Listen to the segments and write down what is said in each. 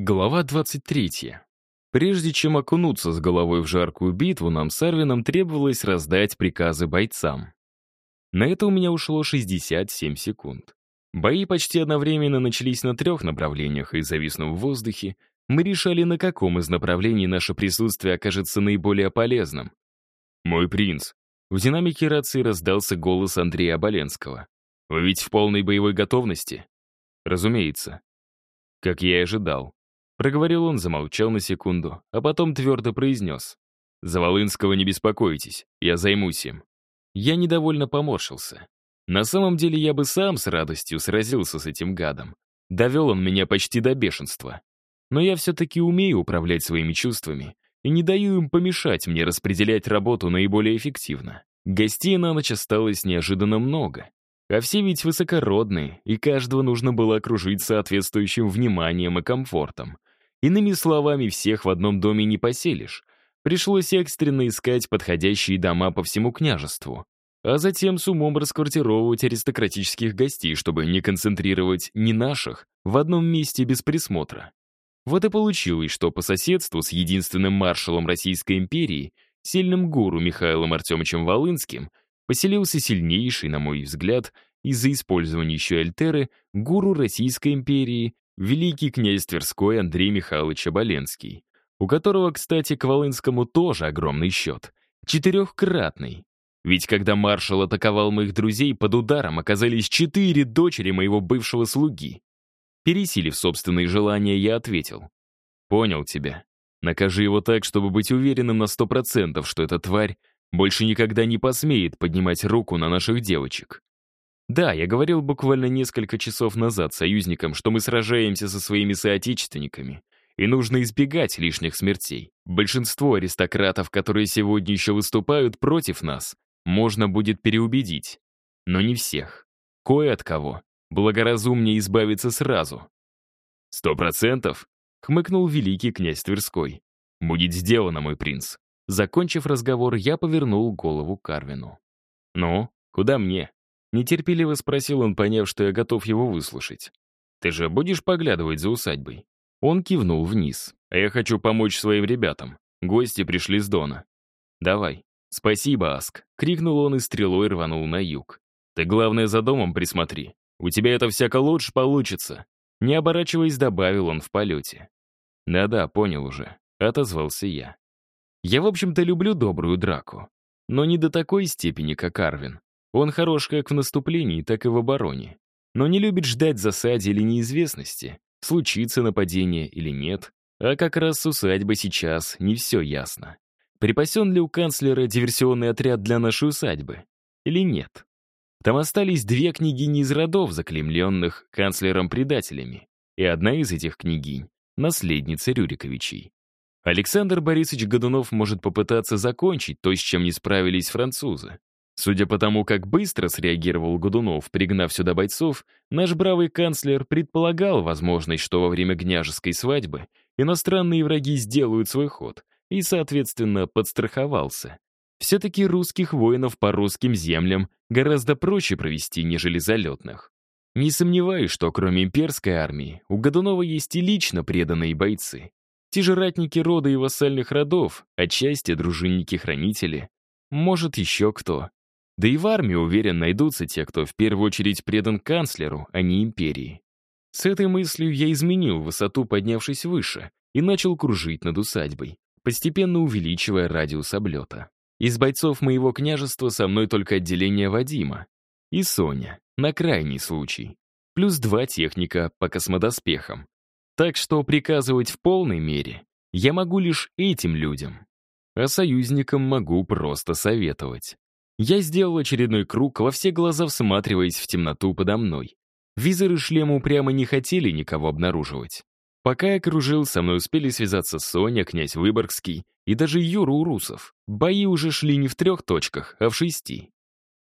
Глава 23. Прежде чем окунуться с головой в жаркую битву, нам с Арвином требовалось раздать приказы бойцам. На это у меня ушло 67 секунд. Бои почти одновременно начались на трех направлениях, и, зависнув в воздухе, мы решали, на каком из направлений наше присутствие окажется наиболее полезным. «Мой принц!» В динамике рации раздался голос Андрея Оболенского. «Вы ведь в полной боевой готовности?» «Разумеется». Как я и ожидал. Проговорил он, замолчал на секунду, а потом твердо произнес. «За Волынского не беспокойтесь, я займусь им». Я недовольно поморщился. На самом деле я бы сам с радостью сразился с этим гадом. Довел он меня почти до бешенства. Но я все-таки умею управлять своими чувствами и не даю им помешать мне распределять работу наиболее эффективно. Гостей на ночь осталось неожиданно много. А все ведь высокородные, и каждого нужно было окружить соответствующим вниманием и комфортом. Иными словами, всех в одном доме не поселишь. Пришлось экстренно искать подходящие дома по всему княжеству, а затем с умом расквартировывать аристократических гостей, чтобы не концентрировать ни наших в одном месте без присмотра. Вот и получилось, что по соседству с единственным маршалом Российской империи, сильным гуру Михаилом Артемовичем Волынским, поселился сильнейший, на мой взгляд, из-за использования еще Альтеры, гуру Российской империи великий князь Тверской Андрей Михайлович Оболенский, у которого, кстати, к Волынскому тоже огромный счет, четырехкратный. Ведь когда маршал атаковал моих друзей, под ударом оказались четыре дочери моего бывшего слуги. Пересилив собственные желания, я ответил. «Понял тебя. Накажи его так, чтобы быть уверенным на сто процентов, что эта тварь больше никогда не посмеет поднимать руку на наших девочек. Да, я говорил буквально несколько часов назад союзникам, что мы сражаемся со своими соотечественниками, и нужно избегать лишних смертей. Большинство аристократов, которые сегодня еще выступают против нас, можно будет переубедить. Но не всех. Кое от кого. Благоразумнее избавиться сразу. «Сто процентов?» — хмыкнул великий князь Тверской. «Будет сделано, мой принц». Закончив разговор, я повернул голову Карвину. «Ну, куда мне?» Нетерпеливо спросил он, поняв, что я готов его выслушать. «Ты же будешь поглядывать за усадьбой?» Он кивнул вниз. «А я хочу помочь своим ребятам. Гости пришли с Дона». «Давай». «Спасибо, Аск», — крикнул он и стрелой рванул на юг. «Ты, главное, за домом присмотри. У тебя это всяко лучше получится». Не оборачиваясь, добавил он в полете. «Да-да, понял уже», — отозвался я. Я, в общем-то, люблю добрую драку. Но не до такой степени, как Арвин. Он хорош как в наступлении, так и в обороне. Но не любит ждать засаде или неизвестности, случится нападение или нет. А как раз с усадьбой сейчас не все ясно. Припасен ли у канцлера диверсионный отряд для нашей усадьбы? Или нет? Там остались две княгини из родов, заклемленных канцлером-предателями. И одна из этих княгинь — наследница Рюриковичей. Александр Борисович Годунов может попытаться закончить то, с чем не справились французы. Судя по тому, как быстро среагировал Годунов, пригнав сюда бойцов, наш бравый канцлер предполагал возможность, что во время княжеской свадьбы иностранные враги сделают свой ход, и, соответственно, подстраховался. Все-таки русских воинов по русским землям гораздо проще провести, нежели залетных. Не сомневаюсь, что кроме имперской армии, у Годунова есть и лично преданные бойцы. Те же ратники рода и вассальных родов, отчасти дружинники-хранители, может, еще кто. Да и в армии, уверен, найдутся те, кто в первую очередь предан канцлеру, а не империи. С этой мыслью я изменил высоту, поднявшись выше, и начал кружить над усадьбой, постепенно увеличивая радиус облета. Из бойцов моего княжества со мной только отделение Вадима и Соня, на крайний случай, плюс два техника по космодоспехам. Так что приказывать в полной мере я могу лишь этим людям, а союзникам могу просто советовать. Я сделал очередной круг, во все глаза всматриваясь в темноту подо мной. Визоры шлема упрямо не хотели никого обнаруживать. Пока я кружил, со мной успели связаться Соня, князь Выборгский и даже Юра Урусов. Бои уже шли не в трех точках, а в шести.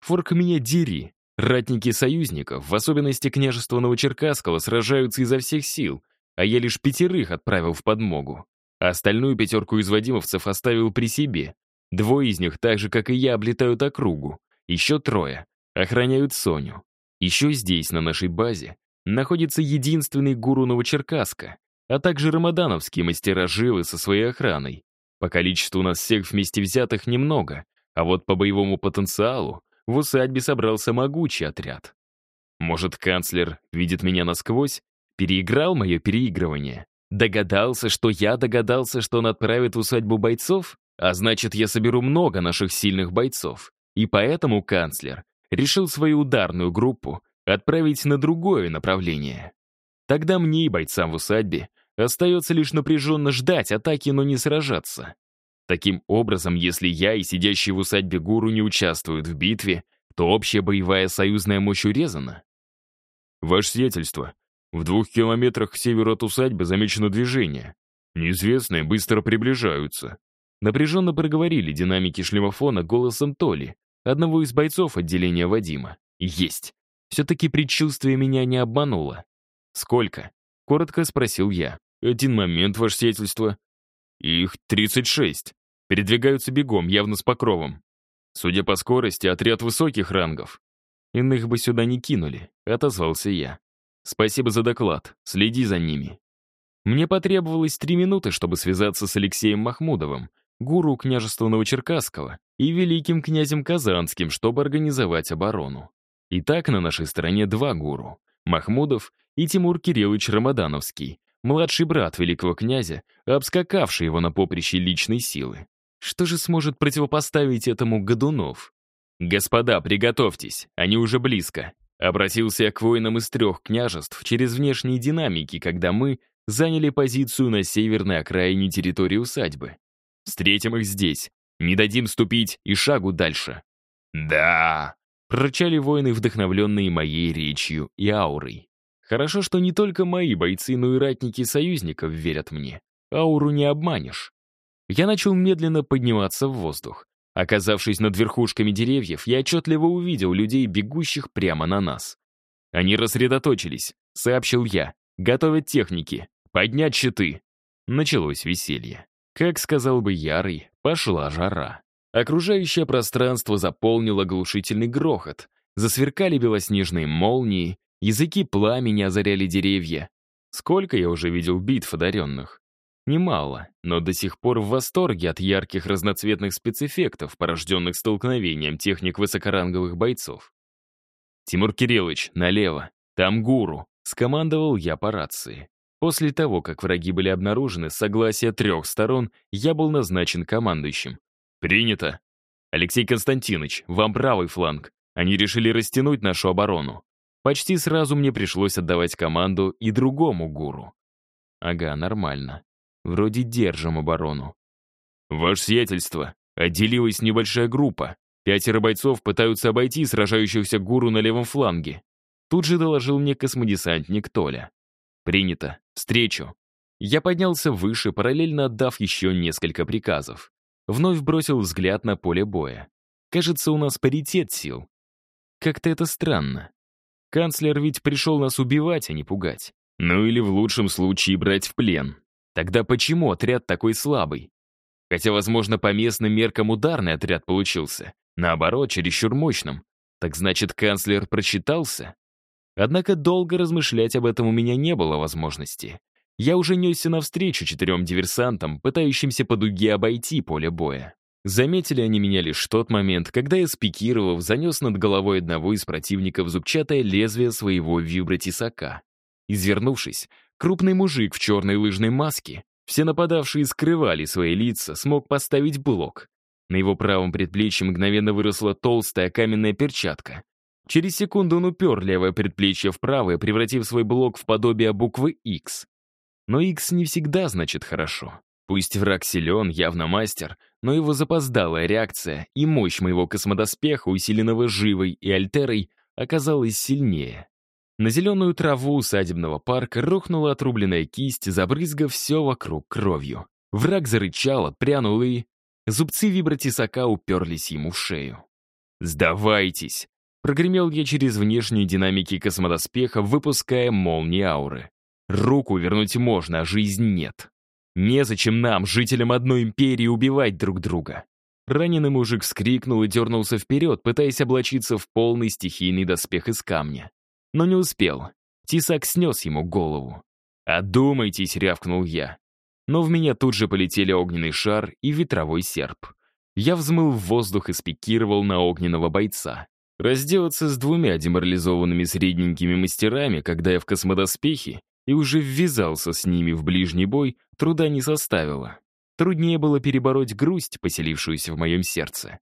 Форк меня дери. Ратники союзников, в особенности княжества Новочеркасского, сражаются изо всех сил, а я лишь пятерых отправил в подмогу. А остальную пятерку из вадимовцев оставил при себе, Двое из них, так же, как и я, облетают округу. Еще трое охраняют Соню. Еще здесь, на нашей базе, находится единственный гуру Новочеркасска, а также рамадановские мастера живы со своей охраной. По количеству нас всех вместе взятых немного, а вот по боевому потенциалу в усадьбе собрался могучий отряд. Может, канцлер видит меня насквозь? Переиграл мое переигрывание? Догадался, что я догадался, что он отправит в усадьбу бойцов? А значит, я соберу много наших сильных бойцов. И поэтому канцлер решил свою ударную группу отправить на другое направление. Тогда мне и бойцам в усадьбе остается лишь напряженно ждать атаки, но не сражаться. Таким образом, если я и сидящий в усадьбе гуру не участвуют в битве, то общая боевая союзная мощь урезана. Ваше сиятельство, в двух километрах к северу от усадьбы замечено движение. Неизвестные быстро приближаются. Напряженно проговорили динамики шлемофона голосом Толи, одного из бойцов отделения Вадима. Есть. Все-таки предчувствие меня не обмануло. «Сколько?» — коротко спросил я. «Один момент, ваше сиятельство. Их 36. Передвигаются бегом, явно с покровом. Судя по скорости, отряд высоких рангов. Иных бы сюда не кинули, отозвался я. Спасибо за доклад, следи за ними. Мне потребовалось три минуты, чтобы связаться с Алексеем Махмудовым, гуру княжества Новочеркасского, и великим князем Казанским, чтобы организовать оборону. Итак, на нашей стороне два гуру — Махмудов и Тимур Кириллович Рамадановский, младший брат великого князя, обскакавший его на поприще личной силы. Что же сможет противопоставить этому Годунов? «Господа, приготовьтесь, они уже близко», Обратился я к воинам из трех княжеств через внешние динамики, когда мы заняли позицию на северной окраине территории усадьбы. Встретим их здесь. Не дадим ступить и шагу дальше. «Да!» — прорычали воины, вдохновленные моей речью и аурой. Хорошо, что не только мои бойцы, но и ратники союзников верят мне. Ауру не обманешь. Я начал медленно подниматься в воздух. Оказавшись над верхушками деревьев, я отчетливо увидел людей, бегущих прямо на нас. Они рассредоточились, сообщил я. Готовят техники. Поднять щиты. Началось веселье. Как сказал бы Ярый, пошла жара. Окружающее пространство заполнил оглушительный грохот. Засверкали белоснежные молнии, Языки пламени озаряли деревья. Сколько я уже видел битв одаренных? Немало, но до сих пор в восторге от ярких разноцветных спецэффектов, порожденных столкновением техник высокоранговых бойцов. «Тимур Кириллович, налево, там гуру», — скомандовал я по рации. После того, как враги были обнаружены, с согласия трех сторон, я был назначен командующим. «Принято. Алексей Константинович, вам правый фланг. Они решили растянуть нашу оборону. Почти сразу мне пришлось отдавать команду и другому гуру. Ага, нормально. Вроде держим оборону. Ваше сиятельство, отделилась небольшая группа. Пятеро бойцов пытаются обойти сражающихся гуру на левом фланге. Тут же доложил мне космодесантник Толя. Принято. Встречу. Я поднялся выше, параллельно отдав еще несколько приказов. Вновь бросил взгляд на поле боя. Кажется, у нас паритет сил. Как-то это странно. Канцлер ведь пришел нас убивать, а не пугать. Ну или в лучшем случае брать в плен. Тогда почему отряд такой слабый? Хотя, возможно, по местным меркам ударный отряд получился. Наоборот, чересчур мощным. Так значит, канцлер прочитался? Однако долго размышлять об этом у меня не было возможности. Я уже несся навстречу четырем диверсантам, пытающимся по дуге обойти поле боя. Заметили они меня лишь в тот момент, когда я, спикировав, занес над головой одного из противников зубчатое лезвие своего вибротисака. Извернувшись, крупный мужик в черной лыжной маске, все нападавшие скрывали свои лица, смог поставить блок. На его правом предплечье мгновенно выросла толстая каменная перчатка. Через секунду он упер левое предплечье в правое, превратив свой блок в подобие буквы X. Но X не всегда значит хорошо. Пусть враг силен, явно мастер, но его запоздалая реакция и мощь моего космодоспеха, усиленного живой и альтерой, оказалась сильнее. На зеленую траву усадебного парка рухнула отрубленная кисть, забрызгав все вокруг кровью. Враг зарычал, отпрянул и... Зубцы вибротисака уперлись ему в шею. «Сдавайтесь!» Прогремел я через внешние динамики космодоспеха, выпуская молнии ауры. «Руку вернуть можно, а жизнь нет». Незачем нам, жителям одной империи, убивать друг друга. Раненый мужик вскрикнул и дернулся вперед, пытаясь облачиться в полный стихийный доспех из камня. Но не успел. Тисак снес ему голову. «Одумайтесь!» — рявкнул я. Но в меня тут же полетели огненный шар и ветровой серп. Я взмыл в воздух и спикировал на огненного бойца. Разделаться с двумя деморализованными средненькими мастерами, когда я в космодоспехе, и уже ввязался с ними в ближний бой, труда не составило. Труднее было перебороть грусть, поселившуюся в моем сердце.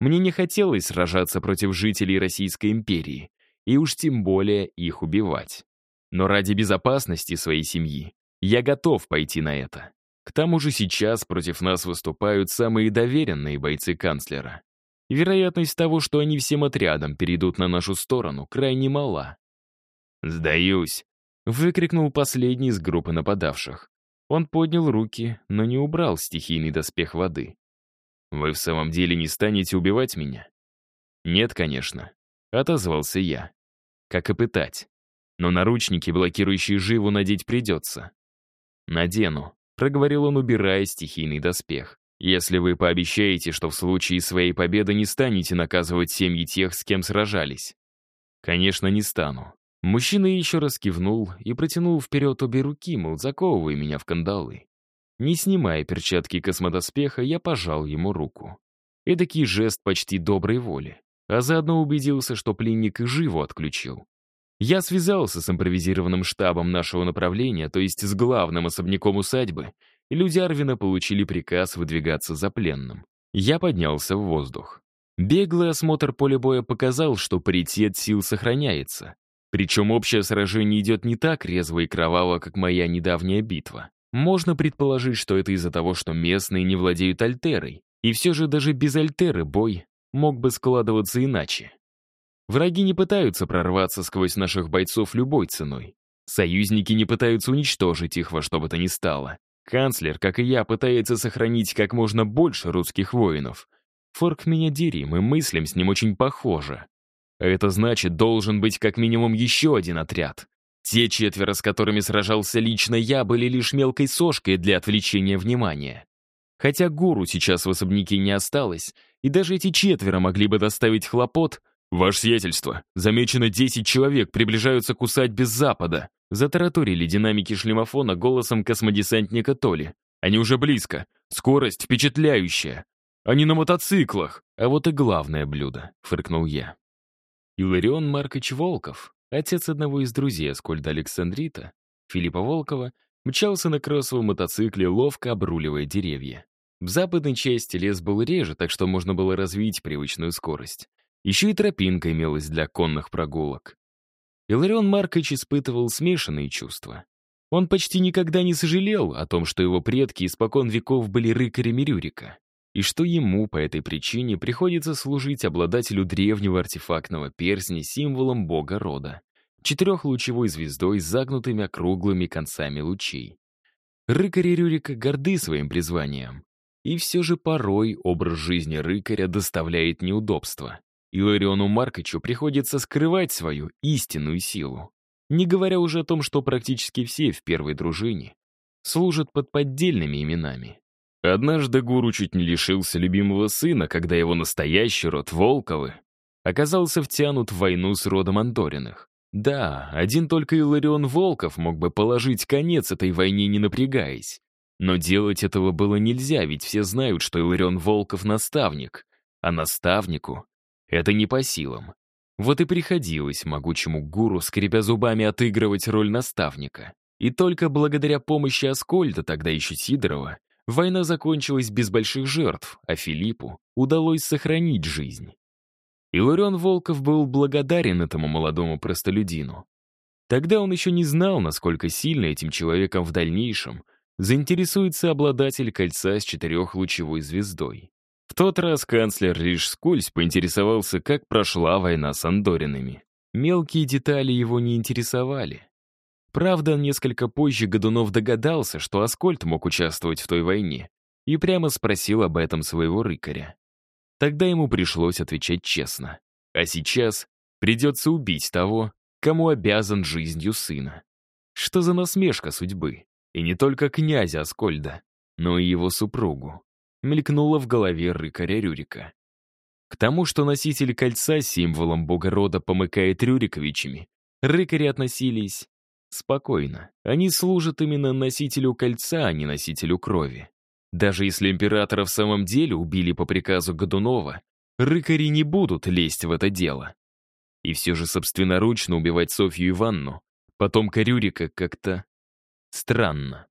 Мне не хотелось сражаться против жителей Российской империи, и уж тем более их убивать. Но ради безопасности своей семьи я готов пойти на это. К тому же сейчас против нас выступают самые доверенные бойцы канцлера. Вероятность того, что они всем отрядом перейдут на нашу сторону, крайне мала. «Сдаюсь!» — выкрикнул последний из группы нападавших. Он поднял руки, но не убрал стихийный доспех воды. «Вы в самом деле не станете убивать меня?» «Нет, конечно», — отозвался я. «Как и пытать. Но наручники, блокирующие живу, надеть придется. «Надену», — проговорил он, убирая стихийный доспех. «Если вы пообещаете, что в случае своей победы не станете наказывать семьи тех, с кем сражались». «Конечно, не стану». Мужчина еще раз кивнул и протянул вперед обе руки, мол, заковывай меня в кандалы. Не снимая перчатки космодоспеха, я пожал ему руку. Эдакий жест почти доброй воли, а заодно убедился, что пленник и живо отключил. Я связался с импровизированным штабом нашего направления, то есть с главным особняком усадьбы, и люди Арвина получили приказ выдвигаться за пленным. Я поднялся в воздух. Беглый осмотр поля боя показал, что паритет сил сохраняется. Причем общее сражение идет не так резво и кроваво, как моя недавняя битва. Можно предположить, что это из-за того, что местные не владеют альтерой. И все же даже без альтеры бой мог бы складываться иначе. Враги не пытаются прорваться сквозь наших бойцов любой ценой. Союзники не пытаются уничтожить их во что бы то ни стало. Канцлер, как и я, пытается сохранить как можно больше русских воинов. Форк меня дери, мы мыслим с ним очень похоже. Это значит, должен быть как минимум еще один отряд. Те четверо, с которыми сражался лично я, были лишь мелкой сошкой для отвлечения внимания. Хотя гуру сейчас в особняке не осталось, и даже эти четверо могли бы доставить хлопот, «Ваше сиятельство, замечено 10 человек, приближаются к усадьбе с запада», затараторили динамики шлемофона голосом космодесантника Толи. «Они уже близко. Скорость впечатляющая. Они на мотоциклах. А вот и главное блюдо», — фыркнул я. Иларион Маркович Волков, отец одного из друзей Аскольда Александрита, Филиппа Волкова, мчался на кроссовом мотоцикле, ловко обруливая деревья. В западной части лес был реже, так что можно было развить привычную скорость. Еще и тропинка имелась для конных прогулок. Иларион Маркович испытывал смешанные чувства. Он почти никогда не сожалел о том, что его предки испокон веков были рыкарями Рюрика, и что ему по этой причине приходится служить обладателю древнего артефактного перстня символом бога рода, четырехлучевой звездой с загнутыми округлыми концами лучей. Рыкари Рюрика горды своим призванием, и все же порой образ жизни рыкаря доставляет неудобства. Илариону Маркачу приходится скрывать свою истинную силу. Не говоря уже о том, что практически все в первой дружине служат под поддельными именами. Однажды гуру чуть не лишился любимого сына, когда его настоящий род Волковы оказался втянут в войну с родом Андориных. Да, один только Иларион Волков мог бы положить конец этой войне, не напрягаясь. Но делать этого было нельзя, ведь все знают, что Иларион Волков — наставник, а наставнику это не по силам. Вот и приходилось могучему гуру, скребя зубами, отыгрывать роль наставника. И только благодаря помощи Аскольда, тогда еще Сидорова, война закончилась без больших жертв, а Филиппу удалось сохранить жизнь. Иларион Волков был благодарен этому молодому простолюдину. Тогда он еще не знал, насколько сильно этим человеком в дальнейшем заинтересуется обладатель кольца с четырехлучевой звездой. Тот раз канцлер лишь скользь поинтересовался, как прошла война с Андоринами. Мелкие детали его не интересовали. Правда, несколько позже Годунов догадался, что Аскольд мог участвовать в той войне, и прямо спросил об этом своего рыкаря. Тогда ему пришлось отвечать честно. А сейчас придется убить того, кому обязан жизнью сына. Что за насмешка судьбы? И не только князя Аскольда, но и его супругу мелькнуло в голове рыкаря Рюрика. К тому, что носитель кольца символом бога рода помыкает Рюриковичами, рыкари относились Спокойно. Они служат именно носителю кольца, а не носителю крови. Даже если императора в самом деле убили по приказу Годунова, рыкари не будут лезть в это дело. И все же собственноручно убивать Софью Иванну, потомка Рюрика, как-то странно.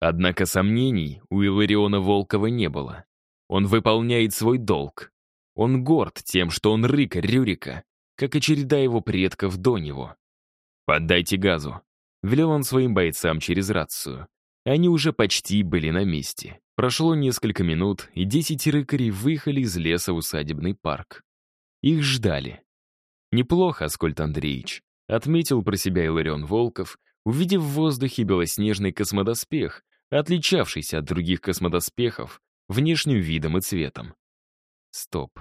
Однако сомнений у Илариона Волкова не было. Он выполняет свой долг. Он горд тем, что он рыкарь Рюрика, как и череда его предков до него. «Поддайте газу», — велел он своим бойцам через рацию. Они уже почти были на месте. Прошло несколько минут, и десять рыкарей выехали из леса в усадебный парк. Их ждали. «Неплохо, Аскольд Андреевич», — отметил про себя Иларион Волков, увидев в воздухе белоснежный космодоспех, отличавшийся от других космодоспехов внешним видом и цветом. Стоп,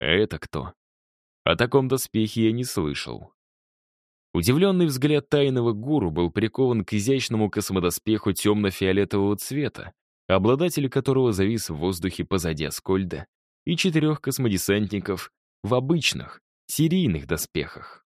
а это кто? О таком доспехе я не слышал. Удивленный взгляд тайного гуру был прикован к изящному космодоспеху темно-фиолетового цвета, обладатель которого завис в воздухе позади Аскольда и четырех космодесантников в обычных, серийных доспехах.